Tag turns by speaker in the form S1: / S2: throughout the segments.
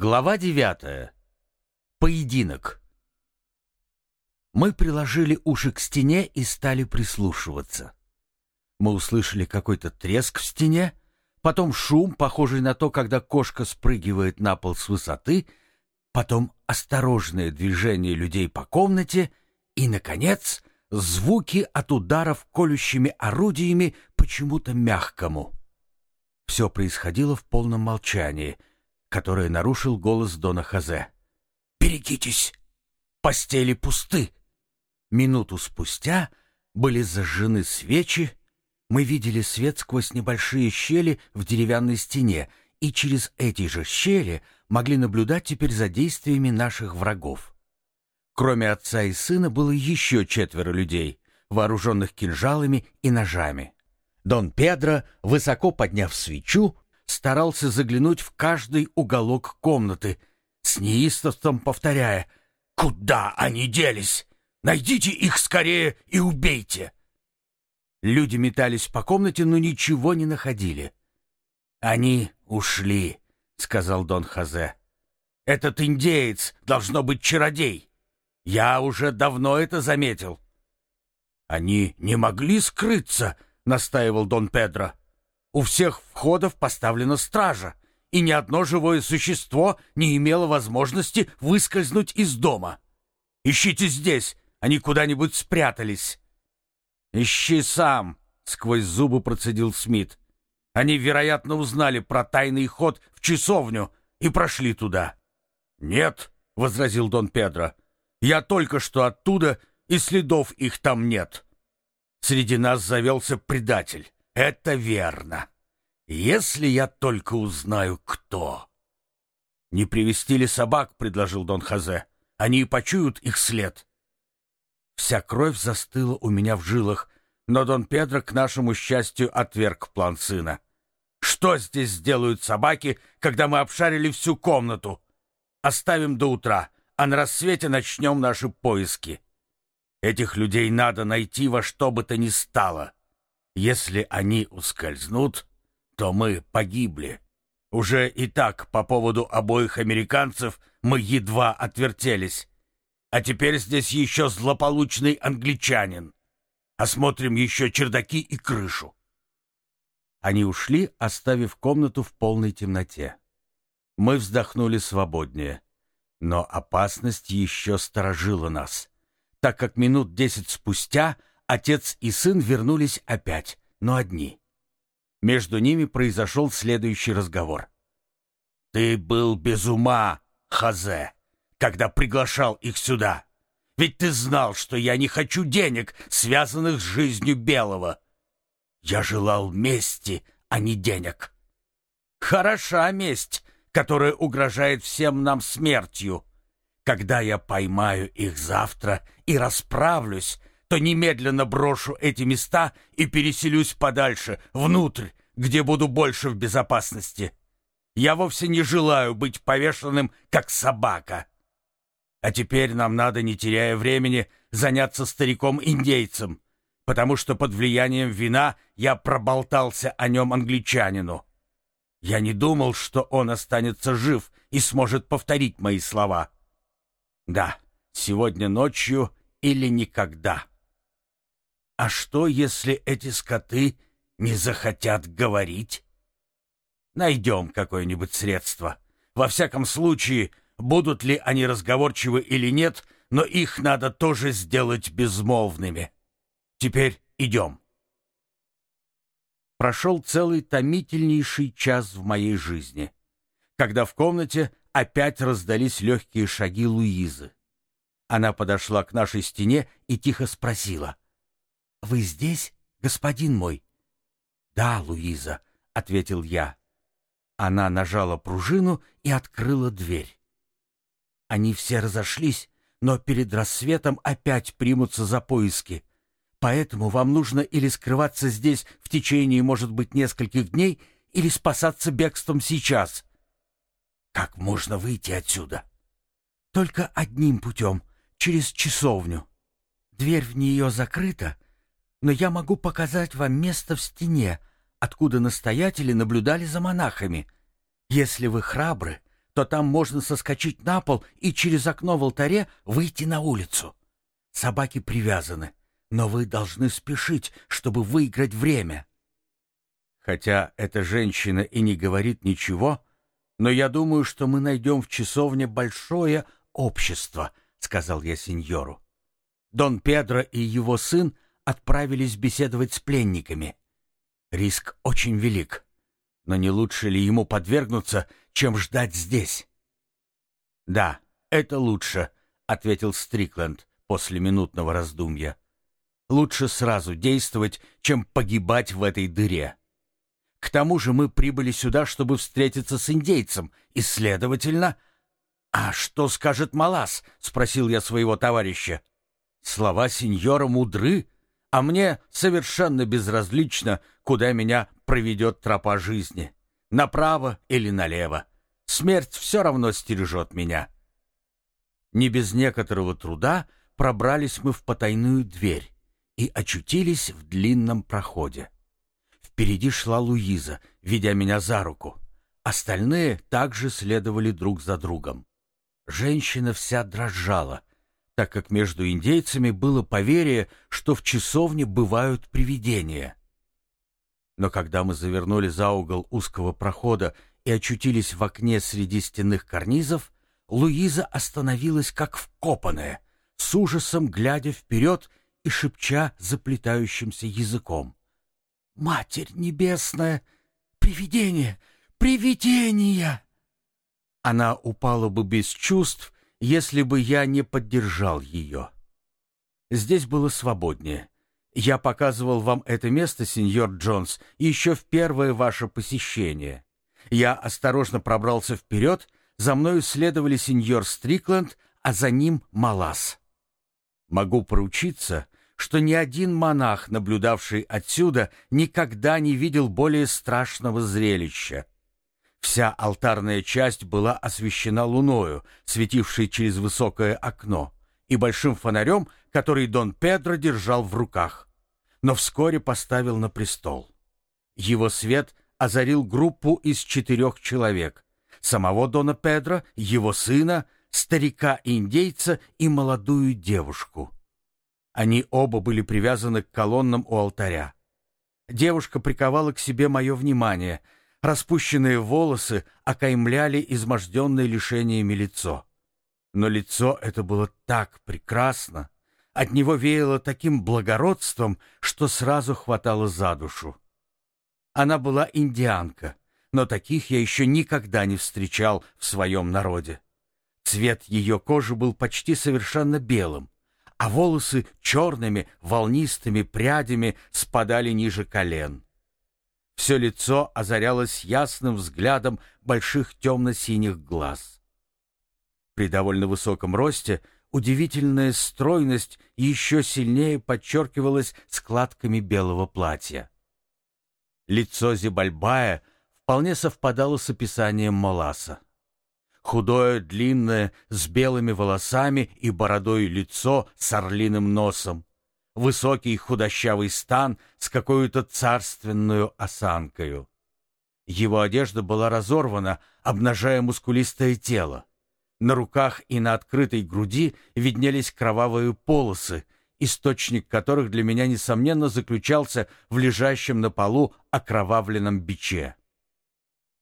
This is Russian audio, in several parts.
S1: Глава девятая. Поединок. Мы приложили уши к стене и стали прислушиваться. Мы услышали какой-то треск в стене, потом шум, похожий на то, когда кошка спрыгивает на пол с высоты, потом осторожное движение людей по комнате и, наконец, звуки от ударов колющими орудиями почему-то мягкому. Все происходило в полном молчании — которое нарушил голос Дона Хазе. «Берегитесь! Постели пусты!» Минуту спустя были зажжены свечи, мы видели свет сквозь небольшие щели в деревянной стене и через эти же щели могли наблюдать теперь за действиями наших врагов. Кроме отца и сына было еще четверо людей, вооруженных кинжалами и ножами. Дон Педро, высоко подняв свечу, старался заглянуть в каждый уголок комнаты, с неистовством повторяя «Куда они делись? Найдите их скорее и убейте!» Люди метались по комнате, но ничего не находили. «Они ушли», — сказал Дон Хазе. «Этот индеец должно быть чародей. Я уже давно это заметил». «Они не могли скрыться», — настаивал Дон Педро. У всех входов поставлена стража, и ни одно живое существо не имело возможности выскользнуть из дома. Ищите здесь, они куда-нибудь спрятались. Ищи сам, сквозь зубы процедил Смит. Они, вероятно, узнали про тайный ход в часовню и прошли туда. Нет, возразил Дон Педро. Я только что оттуда, и следов их там нет. Среди нас завелся предатель. Это верно. Если я только узнаю, кто. Не привести ли собак, предложил Дон Хазе. Они и почуют их след. Вся кровь застыла у меня в жилах, но Дон Педро, к нашему счастью, отверг план сына. Что здесь сделают собаки, когда мы обшарили всю комнату? Оставим до утра, а на рассвете начнем наши поиски. Этих людей надо найти во что бы то ни стало. Если они ускользнут, то мы погибли. Уже и так по поводу обоих американцев мы едва отвертелись. А теперь здесь еще злополучный англичанин. Осмотрим еще чердаки и крышу. Они ушли, оставив комнату в полной темноте. Мы вздохнули свободнее. Но опасность еще сторожила нас, так как минут десять спустя Отец и сын вернулись опять, но одни. Между ними произошел следующий разговор. «Ты был без ума, Хазе, когда приглашал их сюда. Ведь ты знал, что я не хочу денег, связанных с жизнью Белого. Я желал мести, а не денег. Хороша месть, которая угрожает всем нам смертью. Когда я поймаю их завтра и расправлюсь, то немедленно брошу эти места и переселюсь подальше, внутрь, где буду больше в безопасности. Я вовсе не желаю быть повешенным, как собака. А теперь нам надо, не теряя времени, заняться стариком-индейцем, потому что под влиянием вина я проболтался о нем англичанину. Я не думал, что он останется жив и сможет повторить мои слова. Да, сегодня ночью или никогда. А что, если эти скоты не захотят говорить? Найдем какое-нибудь средство. Во всяком случае, будут ли они разговорчивы или нет, но их надо тоже сделать безмолвными. Теперь идем. Прошел целый томительнейший час в моей жизни, когда в комнате опять раздались легкие шаги Луизы. Она подошла к нашей стене и тихо спросила — «Вы здесь, господин мой?» «Да, Луиза», — ответил я. Она нажала пружину и открыла дверь. Они все разошлись, но перед рассветом опять примутся за поиски. Поэтому вам нужно или скрываться здесь в течение, может быть, нескольких дней, или спасаться бегством сейчас. Как можно выйти отсюда? Только одним путем, через часовню. Дверь в нее закрыта, но я могу показать вам место в стене, откуда настоятели наблюдали за монахами. Если вы храбры, то там можно соскочить на пол и через окно в алтаре выйти на улицу. Собаки привязаны, но вы должны спешить, чтобы выиграть время. Хотя эта женщина и не говорит ничего, но я думаю, что мы найдем в часовне большое общество, — сказал я сеньору. Дон Педро и его сын отправились беседовать с пленниками. Риск очень велик, но не лучше ли ему подвергнуться, чем ждать здесь? «Да, это лучше», — ответил Стрикленд после минутного раздумья. «Лучше сразу действовать, чем погибать в этой дыре. К тому же мы прибыли сюда, чтобы встретиться с индейцем, и, следовательно...» «А что скажет Малас?» — спросил я своего товарища. «Слова сеньора мудры, а мне совершенно безразлично, куда меня проведет тропа жизни, направо или налево. Смерть все равно стережет меня». Не без некоторого труда пробрались мы в потайную дверь и очутились в длинном проходе. Впереди шла Луиза, ведя меня за руку. Остальные также следовали друг за другом. Женщина вся дрожала, так как между индейцами было поверие, что в часовне бывают привидения. Но когда мы завернули за угол узкого прохода и очутились в окне среди стенных карнизов, Луиза остановилась как вкопанная, с ужасом глядя вперед и шепча заплетающимся языком. «Матерь небесная! Привидение! Привидение!» Она упала бы без чувств, если бы я не поддержал ее. Здесь было свободнее. Я показывал вам это место, сеньор Джонс, еще в первое ваше посещение. Я осторожно пробрался вперед, за мною следовали сеньор Стрикленд, а за ним Малас. Могу поручиться, что ни один монах, наблюдавший отсюда, никогда не видел более страшного зрелища — Вся алтарная часть была освещена луною, светившей через высокое окно, и большим фонарем, который Дон Педро держал в руках, но вскоре поставил на престол. Его свет озарил группу из четырех человек, самого Дона Педро, его сына, старика-индейца и молодую девушку. Они оба были привязаны к колоннам у алтаря. Девушка приковала к себе мое внимание — Распущенные волосы окаймляли изможденное лишениями лицо. Но лицо это было так прекрасно, от него веяло таким благородством, что сразу хватало за душу. Она была индианка, но таких я еще никогда не встречал в своем народе. Цвет ее кожи был почти совершенно белым, а волосы черными волнистыми прядями спадали ниже колен. Все лицо озарялось ясным взглядом больших темно-синих глаз. При довольно высоком росте удивительная стройность еще сильнее подчеркивалась складками белого платья. Лицо Зибальбая вполне совпадало с описанием Моласа. Худое, длинное, с белыми волосами и бородой лицо с орлиным носом, высокий худощавый стан с какой-то царственную осанкою. Его одежда была разорвана, обнажая мускулистое тело. На руках и на открытой груди виднелись кровавые полосы, источник которых для меня, несомненно, заключался в лежащем на полу окровавленном биче.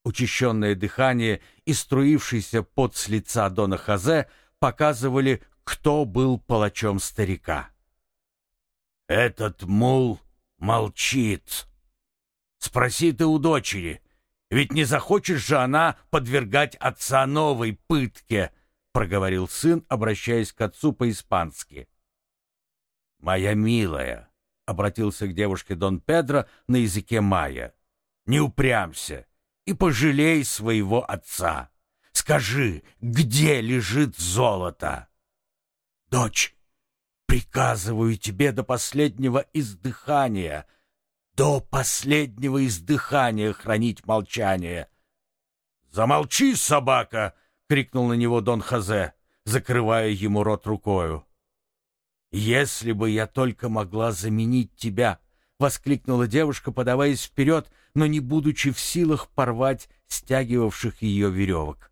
S1: Учащенное дыхание и струившийся пот с лица Дона Хазе показывали, кто был палачом старика. Этот мул молчит. Спроси ты у дочери, ведь не захочешь же она подвергать отца новой пытке, проговорил сын, обращаясь к отцу по-испански. Моя милая, обратился к девушке Дон Педро на языке майя. Не упрямься и пожалей своего отца. Скажи, где лежит золото? Дочь, Приказываю тебе до последнего издыхания, до последнего издыхания хранить молчание. Замолчи, собака, крикнул на него Дон Хазе, закрывая ему рот рукою. Если бы я только могла заменить тебя, воскликнула девушка, подаваясь вперед, но не будучи в силах порвать стягивавших ее веревок.